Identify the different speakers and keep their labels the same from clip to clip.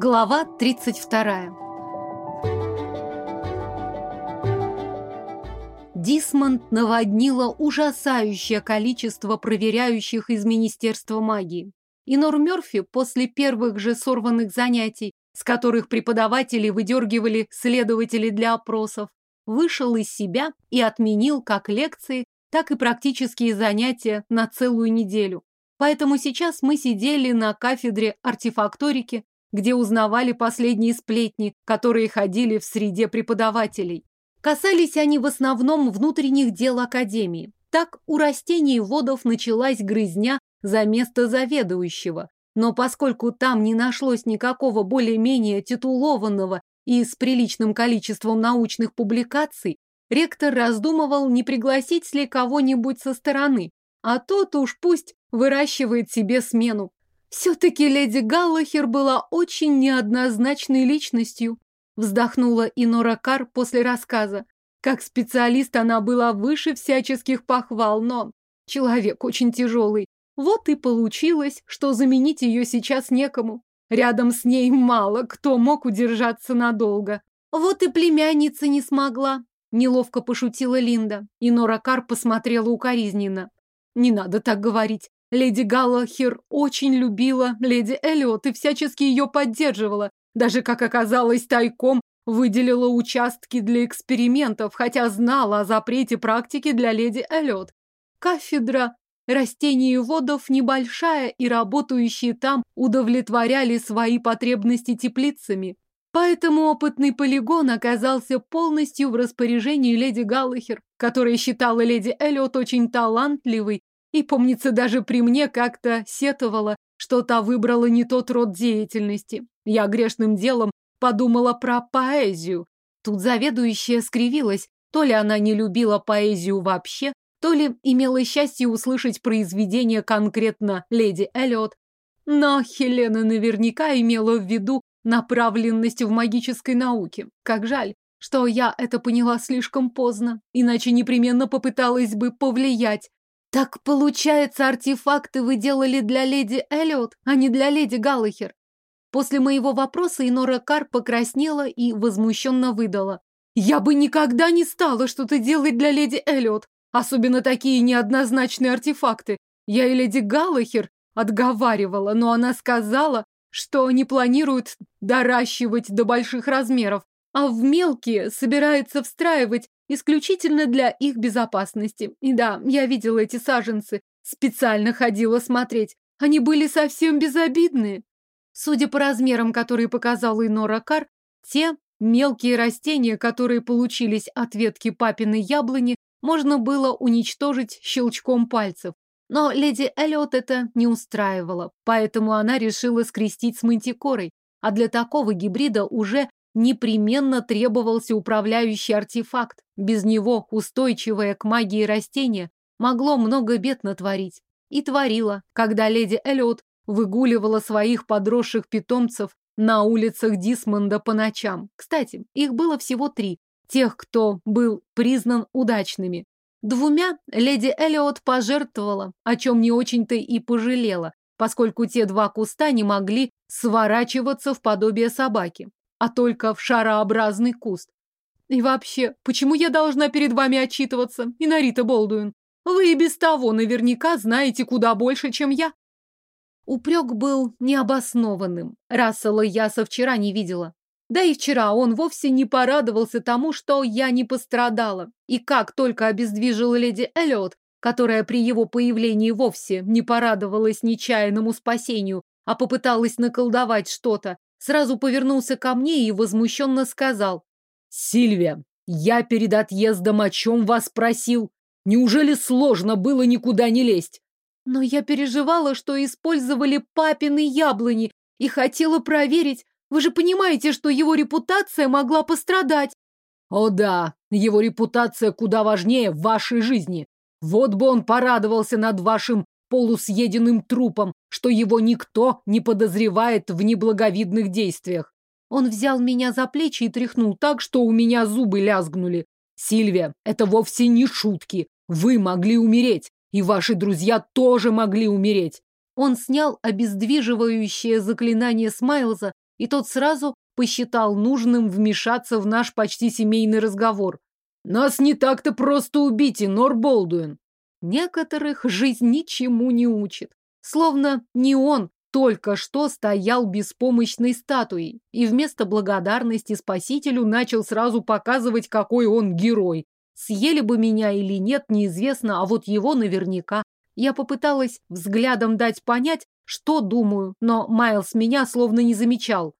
Speaker 1: Глава 32. Дисмонд наводнило ужасающее количество проверяющих из Министерства магии. И Нор Мёрфи после первых же сорванных занятий, с которых преподаватели выдергивали следователей для опросов, вышел из себя и отменил как лекции, так и практические занятия на целую неделю. Поэтому сейчас мы сидели на кафедре артефакторики, где узнавали последние сплетни, которые ходили в среде преподавателей. Касались они в основном внутренних дел Академии. Так у растений водов началась грызня за место заведующего. Но поскольку там не нашлось никакого более-менее титулованного и с приличным количеством научных публикаций, ректор раздумывал, не пригласить ли кого-нибудь со стороны, а тот уж пусть выращивает себе смену. Все-таки леди Галлахер была очень неоднозначной личностью, вздохнула Инора Кар после рассказа. Как специалист она была выше всяческих похвал, но человек очень тяжелый. Вот и получилось, что заменить ее сейчас некому. Рядом с ней мало кто мог удержаться надолго. Вот и племянница не смогла. Неловко пошутила Линда. И Нора Кар посмотрела укоризненно. Не надо так говорить. Леди Галлахер очень любила леди Эллиот и всячески ее поддерживала. Даже, как оказалось, тайком выделила участки для экспериментов, хотя знала о запрете практики для леди Эллиот. Кафедра растений и водов небольшая, и работающие там удовлетворяли свои потребности теплицами. Поэтому опытный полигон оказался полностью в распоряжении леди Галлахер, которая считала леди Эллиот очень талантливой и, помнится, даже при мне как-то сетовала, что та выбрала не тот род деятельности. Я грешным делом подумала про поэзию. Тут заведующая скривилась. То ли она не любила поэзию вообще, то ли имела счастье услышать произведение конкретно леди Эллиот. Но Хелена наверняка имела в виду направленность в магической науке. Как жаль, что я это поняла слишком поздно, иначе непременно попыталась бы повлиять так получается, артефакты вы делали для леди Эллиот, а не для леди Галлахер? После моего вопроса Инора Кар покраснела и возмущенно выдала. Я бы никогда не стала что-то делать для леди Эллиот, особенно такие неоднозначные артефакты. Я и леди Галлахер отговаривала, но она сказала, что не планирует доращивать до больших размеров, а в мелкие собирается встраивать исключительно для их безопасности. И да, я видела эти саженцы, специально ходила смотреть. Они были совсем безобидные. Судя по размерам, которые показал Инора Кар, те мелкие растения, которые получились от ветки папиной яблони, можно было уничтожить щелчком пальцев. Но леди Эллиот это не устраивало, поэтому она решила скрестить с мантикорой, а для такого гибрида уже непременно требовался управляющий артефакт. Без него устойчивое к магии растение могло много бед натворить. И творило, когда леди Эллиот выгуливала своих подросших питомцев на улицах Дисмонда по ночам. Кстати, их было всего три, тех, кто был признан удачными. Двумя леди Эллиот пожертвовала, о чем не очень-то и пожалела, поскольку те два куста не могли сворачиваться в подобие собаки а только в шарообразный куст. И вообще, почему я должна перед вами отчитываться, Инарита Болдуин? Вы и без того наверняка знаете куда больше, чем я. Упрек был необоснованным. Рассела я со вчера не видела. Да и вчера он вовсе не порадовался тому, что я не пострадала. И как только обездвижила леди Эллиот, которая при его появлении вовсе не порадовалась нечаянному спасению, а попыталась наколдовать что-то, сразу повернулся ко мне и возмущенно сказал. «Сильвия, я перед отъездом о чем вас просил? Неужели сложно было никуда не лезть?» Но я переживала, что использовали папины яблони и хотела проверить. Вы же понимаете, что его репутация могла пострадать. О да, его репутация куда важнее вашей жизни. Вот бы он порадовался над вашим полусъеденным трупом, что его никто не подозревает в неблаговидных действиях. Он взял меня за плечи и тряхнул так, что у меня зубы лязгнули. Сильвия, это вовсе не шутки. Вы могли умереть, и ваши друзья тоже могли умереть. Он снял обездвиживающее заклинание Смайлза, и тот сразу посчитал нужным вмешаться в наш почти семейный разговор. «Нас не так-то просто убить, Инор Болдуин!» Некоторых жизнь ничему не учит. Словно не он только что стоял беспомощной статуей и вместо благодарности спасителю начал сразу показывать, какой он герой. Съели бы меня или нет, неизвестно, а вот его наверняка. Я попыталась взглядом дать понять, что думаю, но Майлз меня словно не замечал.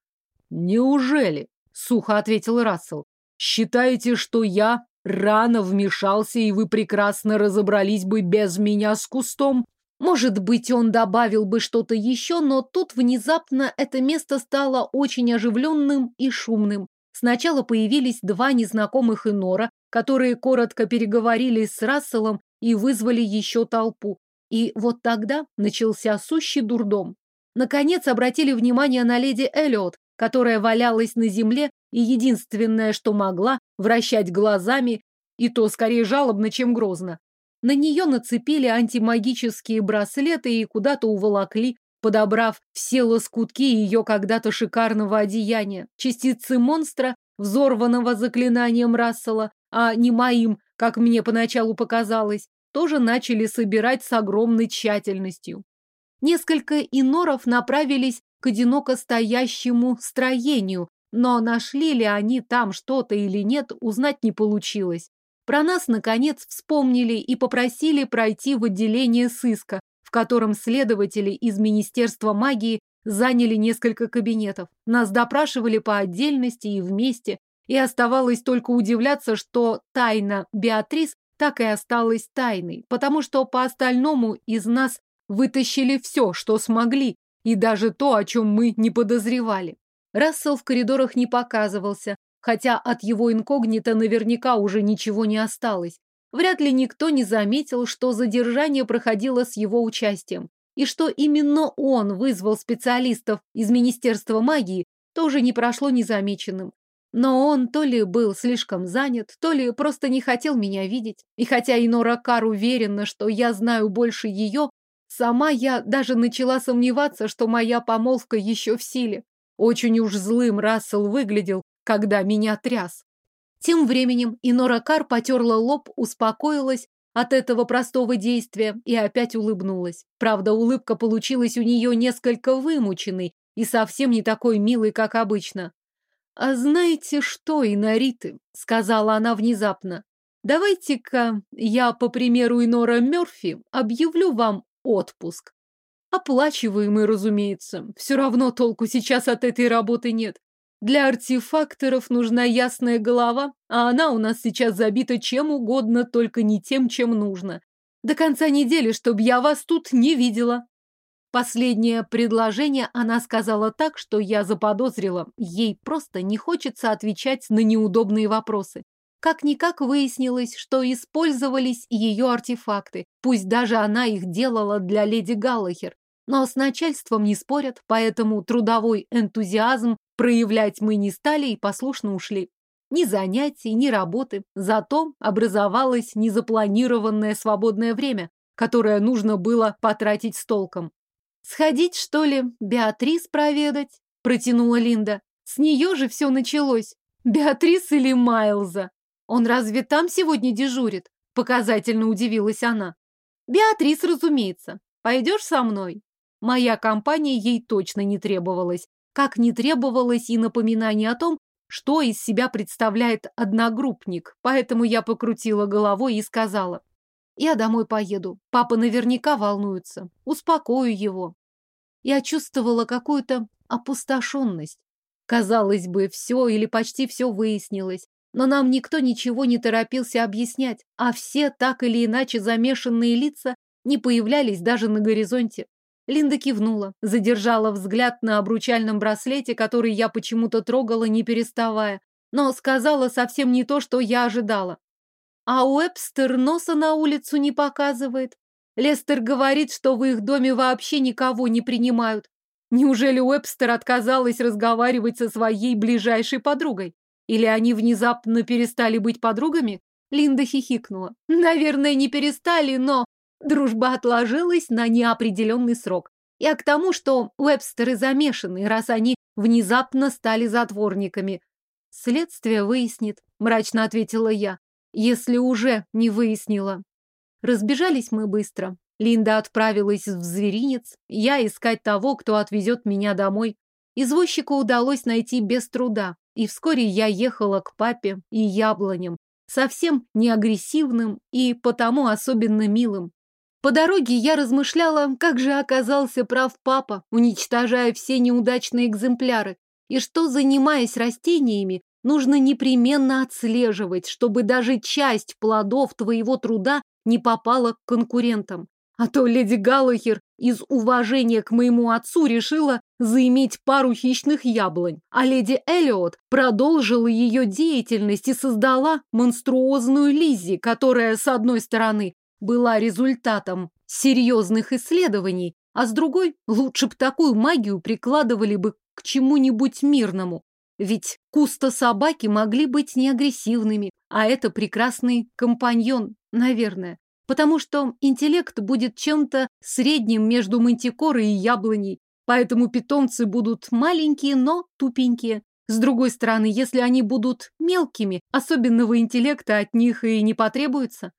Speaker 1: «Неужели?» — сухо ответил Рассел. «Считаете, что я рано вмешался, и вы прекрасно разобрались бы без меня с кустом?» Может быть, он добавил бы что-то еще, но тут внезапно это место стало очень оживленным и шумным. Сначала появились два незнакомых инора, которые коротко переговорили с Расселом и вызвали еще толпу. И вот тогда начался сущий дурдом. Наконец обратили внимание на леди Эллиот, которая валялась на земле и единственное, что могла, вращать глазами, и то скорее жалобно, чем грозно. На нее нацепили антимагические браслеты и куда-то уволокли, подобрав все лоскутки ее когда-то шикарного одеяния, частицы монстра, взорванного заклинанием Рассела, а не моим, как мне поначалу показалось, тоже начали собирать с огромной тщательностью. Несколько иноров направились к одиноко стоящему строению, но нашли ли они там что-то или нет, узнать не получилось. Про нас, наконец, вспомнили и попросили пройти в отделение сыска, в котором следователи из Министерства магии заняли несколько кабинетов. Нас допрашивали по отдельности и вместе, и оставалось только удивляться, что тайна Беатрис так и осталась тайной, потому что по остальному из нас вытащили все, что смогли, и даже то, о чем мы не подозревали. Рассел в коридорах не показывался, хотя от его инкогнито наверняка уже ничего не осталось. Вряд ли никто не заметил, что задержание проходило с его участием, и что именно он вызвал специалистов из Министерства магии, тоже не прошло незамеченным. Но он то ли был слишком занят, то ли просто не хотел меня видеть. И хотя Инора Кар уверена, что я знаю больше ее, сама я даже начала сомневаться, что моя помолвка еще в силе. Очень уж злым Рассел выглядел, когда меня тряс. Тем временем Инора Кар потерла лоб, успокоилась от этого простого действия и опять улыбнулась. Правда, улыбка получилась у нее несколько вымученной и совсем не такой милой, как обычно. «А знаете что, Инориты?» — сказала она внезапно. «Давайте-ка я, по примеру Инора Мёрфи, объявлю вам отпуск. Оплачиваемый, разумеется. Все равно толку сейчас от этой работы нет. Для артефакторов нужна ясная голова, а она у нас сейчас забита чем угодно, только не тем, чем нужно. До конца недели, чтоб я вас тут не видела. Последнее предложение она сказала так, что я заподозрила, ей просто не хочется отвечать на неудобные вопросы. Как-никак выяснилось, что использовались ее артефакты, пусть даже она их делала для леди Галлахер. Но с начальством не спорят, поэтому трудовой энтузиазм проявлять мы не стали и послушно ушли. Ни занятий, ни работы. Зато образовалось незапланированное свободное время, которое нужно было потратить с толком. «Сходить, что ли, Беатрис проведать?» – протянула Линда. «С нее же все началось. Беатрис или Майлза? Он разве там сегодня дежурит?» – показательно удивилась она. «Беатрис, разумеется. Пойдешь со мной?» Моя компания ей точно не требовалась, как не требовалось и напоминание о том, что из себя представляет одногруппник, поэтому я покрутила головой и сказала, «Я домой поеду. Папа наверняка волнуется. Успокою его». Я чувствовала какую-то опустошенность. Казалось бы, все или почти все выяснилось, но нам никто ничего не торопился объяснять, а все так или иначе замешанные лица не появлялись даже на горизонте. Линда кивнула, задержала взгляд на обручальном браслете, который я почему-то трогала, не переставая, но сказала совсем не то, что я ожидала. А Уэбстер носа на улицу не показывает. Лестер говорит, что в их доме вообще никого не принимают. Неужели Уэбстер отказалась разговаривать со своей ближайшей подругой? Или они внезапно перестали быть подругами? Линда хихикнула. Наверное, не перестали, но Дружба отложилась на неопределенный срок. Я к тому, что Уэбстеры замешаны, раз они внезапно стали затворниками. Следствие выяснит, мрачно ответила я, если уже не выяснила. Разбежались мы быстро. Линда отправилась в зверинец, я искать того, кто отвезет меня домой. Извозчика удалось найти без труда, и вскоре я ехала к папе и яблоням, совсем не агрессивным и потому особенно милым. По дороге я размышляла, как же оказался прав папа, уничтожая все неудачные экземпляры, и что, занимаясь растениями, нужно непременно отслеживать, чтобы даже часть плодов твоего труда не попала к конкурентам. А то леди Галлахер из уважения к моему отцу решила заиметь пару хищных яблонь, а леди Эллиот продолжила ее деятельность и создала монструозную Лиззи, которая, с одной стороны, была результатом серьезных исследований, а с другой, лучше б такую магию прикладывали бы к чему-нибудь мирному. Ведь куста собаки могли быть неагрессивными, а это прекрасный компаньон, наверное потому что интеллект будет чем-то средним между мантикорой и яблоней, поэтому питомцы будут маленькие, но тупенькие. С другой стороны, если они будут мелкими, особенного интеллекта от них и не потребуется.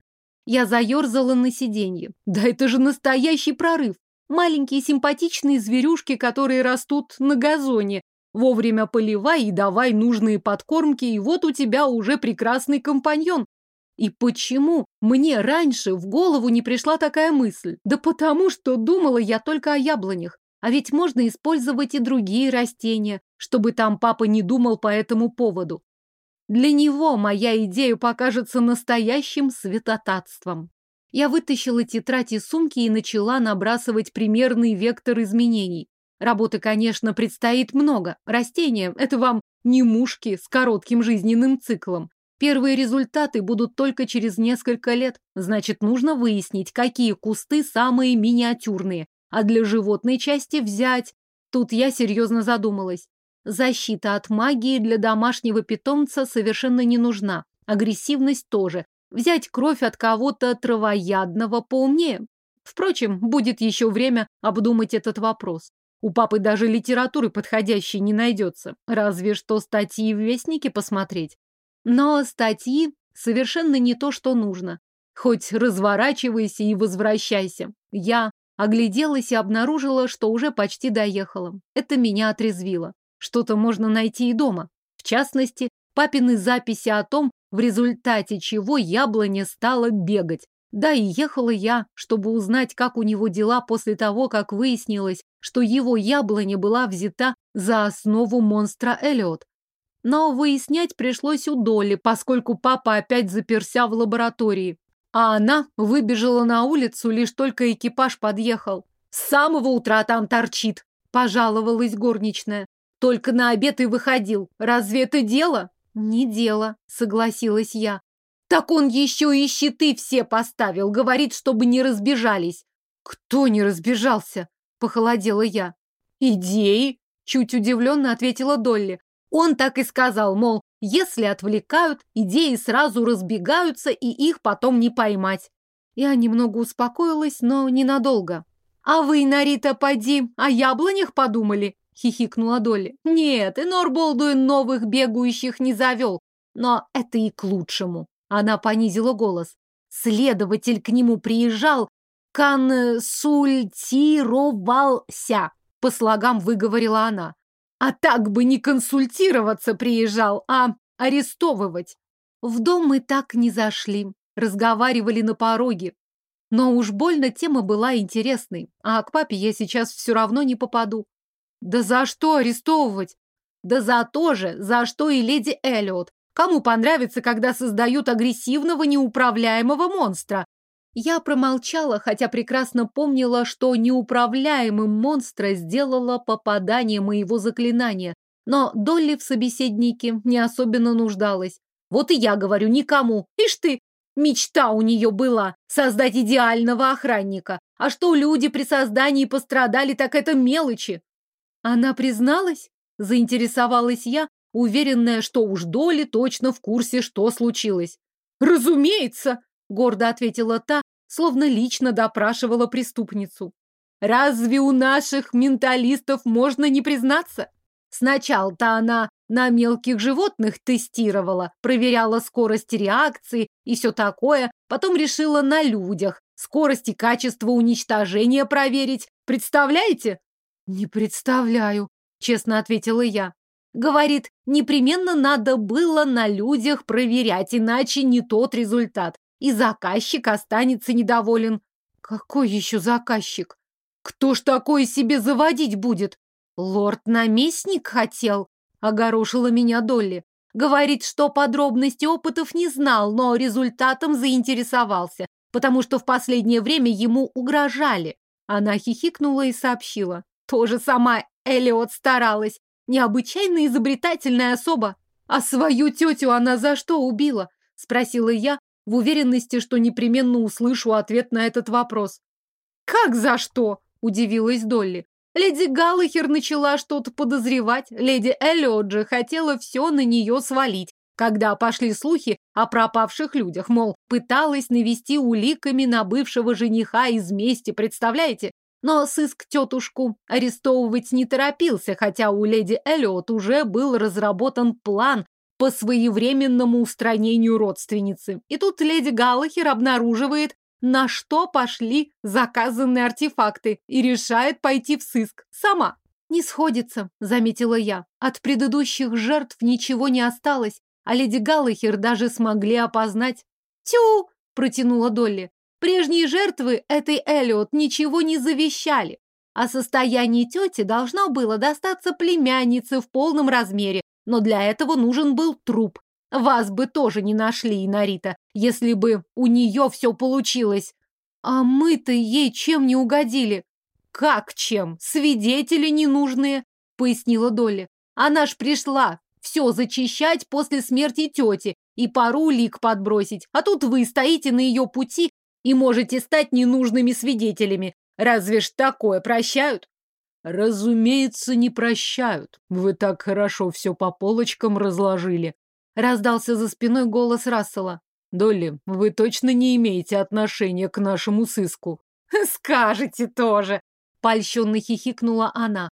Speaker 1: Я заерзала на сиденье. Да это же настоящий прорыв. Маленькие симпатичные зверюшки, которые растут на газоне. Вовремя поливай и давай нужные подкормки, и вот у тебя уже прекрасный компаньон, и почему мне раньше в голову не пришла такая мысль? Да потому что думала я только о яблонях. А ведь можно использовать и другие растения, чтобы там папа не думал по этому поводу. Для него моя идея покажется настоящим святотатством. Я вытащила тетрадь из сумки и начала набрасывать примерный вектор изменений. Работы, конечно, предстоит много. Растения – это вам не мушки с коротким жизненным циклом. Первые результаты будут только через несколько лет. Значит, нужно выяснить, какие кусты самые миниатюрные. А для животной части взять... Тут я серьезно задумалась. Защита от магии для домашнего питомца совершенно не нужна. Агрессивность тоже. Взять кровь от кого-то травоядного поумнее. Впрочем, будет еще время обдумать этот вопрос. У папы даже литературы подходящей не найдется. Разве что статьи в Вестнике посмотреть. Но статьи совершенно не то, что нужно. Хоть разворачивайся и возвращайся. Я огляделась и обнаружила, что уже почти доехала. Это меня отрезвило. Что-то можно найти и дома. В частности, папины записи о том, в результате чего яблоня стала бегать. Да и ехала я, чтобы узнать, как у него дела после того, как выяснилось, что его яблоня была взята за основу монстра Эллиот. Но выяснять пришлось у Долли, поскольку папа опять заперся в лаборатории. А она выбежала на улицу, лишь только экипаж подъехал. «С самого утра там торчит», – пожаловалась горничная. «Только на обед и выходил. Разве это дело?» «Не дело», – согласилась я. «Так он еще и щиты все поставил, говорит, чтобы не разбежались». «Кто не разбежался?» – похолодела я. «Идеи?» – чуть удивленно ответила Долли. Он так и сказал, мол, если отвлекают, идеи сразу разбегаются, и их потом не поймать. Я немного успокоилась, но ненадолго. «А вы, Нарита, поди, о яблонях подумали?» — хихикнула Долли. «Нет, и Норболдуин новых бегающих не завел. Но это и к лучшему». Она понизила голос. Следователь к нему приезжал, консультировался, по слогам выговорила она. А так бы не консультироваться приезжал, а арестовывать. В дом мы так не зашли, разговаривали на пороге. Но уж больно тема была интересной, а к папе я сейчас все равно не попаду. Да за что арестовывать? Да за то же, за что и леди Эллиот. Кому понравится, когда создают агрессивного, неуправляемого монстра? Я промолчала, хотя прекрасно помнила, что неуправляемым монстра сделало попадание моего заклинания. Но Долли в собеседнике не особенно нуждалась. Вот и я говорю никому. Ишь ты, мечта у нее была создать идеального охранника. А что люди при создании пострадали, так это мелочи. Она призналась? Заинтересовалась я, уверенная, что уж Долли точно в курсе, что случилось. Разумеется, гордо ответила та, словно лично допрашивала преступницу. Разве у наших менталистов можно не признаться? Сначала-то она на мелких животных тестировала, проверяла скорость реакции и все такое, потом решила на людях скорость и качество уничтожения проверить. Представляете? Не представляю, честно ответила я. Говорит, непременно надо было на людях проверять, иначе не тот результат. И заказчик останется недоволен. Какой еще заказчик? Кто ж такое себе заводить будет? Лорд-наместник хотел, огорошила меня Долли. Говорит, что подробности опытов не знал, но результатом заинтересовался, потому что в последнее время ему угрожали. Она хихикнула и сообщила. Тоже сама Элиот старалась. Необычайно изобретательная особа. А свою тетю она за что убила? Спросила я, в уверенности, что непременно услышу ответ на этот вопрос. «Как за что?» – удивилась Долли. Леди Галлахер начала что-то подозревать. Леди Эллиот же хотела все на нее свалить, когда пошли слухи о пропавших людях, мол, пыталась навести уликами на бывшего жениха из мести, представляете? Но сыск тетушку арестовывать не торопился, хотя у леди Эллиот уже был разработан план по своевременному устранению родственницы. И тут леди Галлахер обнаруживает на что пошли заказанные артефакты и решает пойти в сыск сама. Не сходится, заметила я. От предыдущих жертв ничего не осталось, а леди Галлахер даже смогли опознать. Тю! протянула Долли. Прежние жертвы этой Эллиот ничего не завещали. О состоянии тети должно было достаться племяннице в полном размере, но для этого нужен был труп, вас бы тоже не нашли, Инарита, если бы у нее все получилось. А мы-то ей чем не угодили? Как чем? Свидетели ненужные, пояснила Долли. Она ж пришла все зачищать после смерти тети и пару улик подбросить. А тут вы стоите на ее пути и можете стать ненужными свидетелями. Разве ж такое прощают? Разумеется, не прощают. Вы так хорошо все по полочкам разложили. Раздался за спиной голос Рассела. «Долли, вы точно не имеете отношения к нашему сыску?» «Скажете тоже!» — польщенно хихикнула она.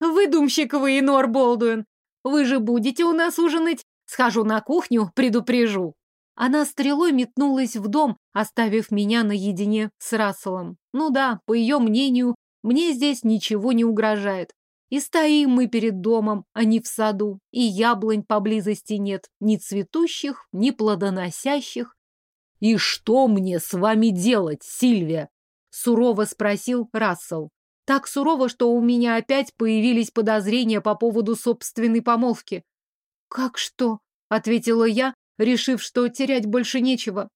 Speaker 1: «Выдумщик вы, Инор Болдуин! Вы же будете у нас ужинать? Схожу на кухню, предупрежу!» Она стрелой метнулась в дом, оставив меня наедине с Расселом. Ну да, по ее мнению, мне здесь ничего не угрожает. И стоим мы перед домом, а не в саду, и яблонь поблизости нет, ни цветущих, ни плодоносящих. «И что мне с вами делать, Сильвия?» — сурово спросил Рассел. Так сурово, что у меня опять появились подозрения по поводу собственной помолвки. «Как что?» — ответила я, решив, что терять больше нечего.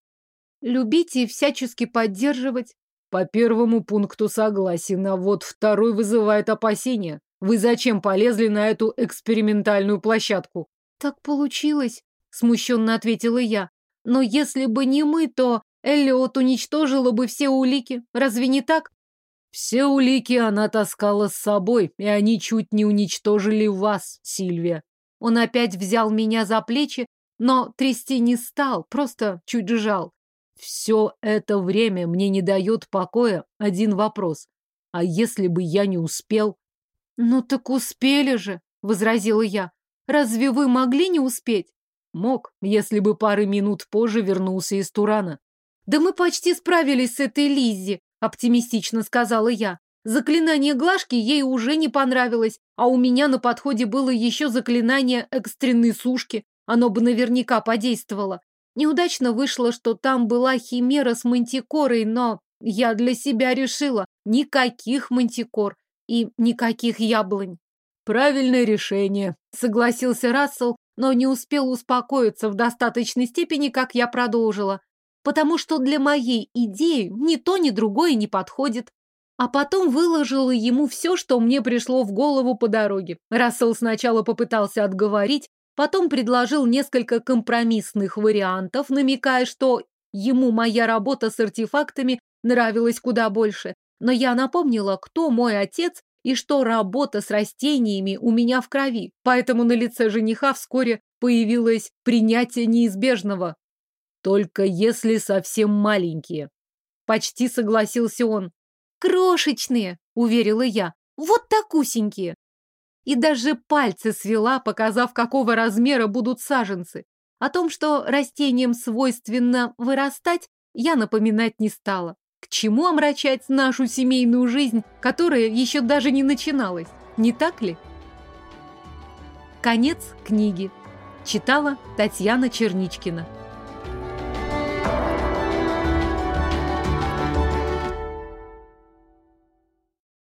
Speaker 1: «Любить и всячески поддерживать». «По первому пункту согласен, а вот второй вызывает опасения. Вы зачем полезли на эту экспериментальную площадку? Так получилось, смущенно ответила я. Но если бы не мы, то Эллиот уничтожила бы все улики. Разве не так? Все улики она таскала с собой, и они чуть не уничтожили вас, Сильвия. Он опять взял меня за плечи, но трясти не стал, просто чуть сжал. Все это время мне не дает покоя один вопрос. А если бы я не успел? «Ну так успели же», — возразила я. «Разве вы могли не успеть?» Мог, если бы пары минут позже вернулся из Турана. «Да мы почти справились с этой Лиззи», — оптимистично сказала я. Заклинание Глашки ей уже не понравилось, а у меня на подходе было еще заклинание экстренной сушки. Оно бы наверняка подействовало. Неудачно вышло, что там была химера с мантикорой, но я для себя решила, никаких мантикор и никаких яблонь. Правильное решение, согласился Рассел, но не успел успокоиться в достаточной степени, как я продолжила. Потому что для моей идеи ни то, ни другое не подходит. А потом выложила ему все, что мне пришло в голову по дороге. Рассел сначала попытался отговорить, потом предложил несколько компромиссных вариантов, намекая, что ему моя работа с артефактами нравилась куда больше. Но я напомнила, кто мой отец и что работа с растениями у меня в крови, поэтому на лице жениха вскоре появилось принятие неизбежного. Только если совсем маленькие. Почти согласился он. Крошечные, уверила я. Вот такусенькие. И даже пальцы свела, показав, какого размера будут саженцы. О том, что растениям свойственно вырастать, я напоминать не стала. К чему омрачать нашу семейную жизнь, которая еще даже не начиналась, не так ли? Конец книги. Читала Татьяна Черничкина.